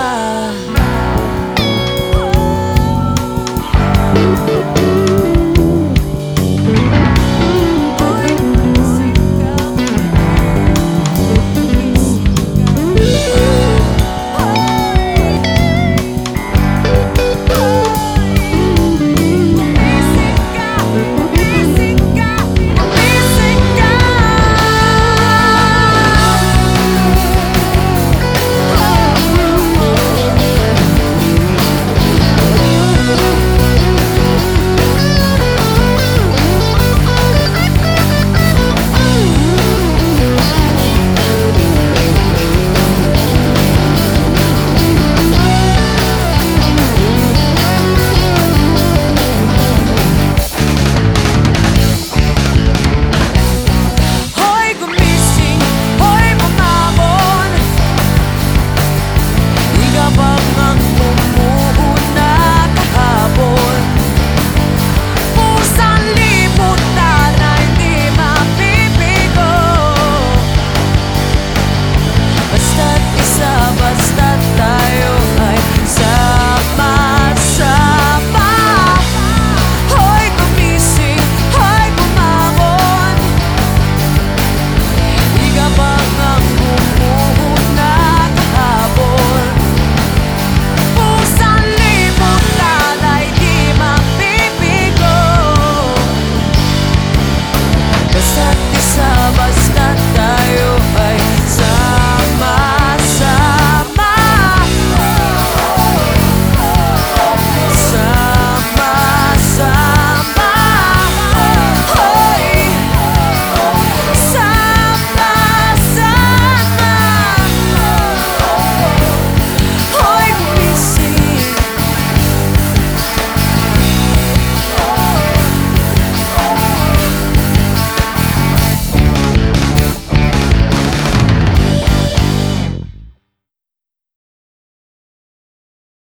far.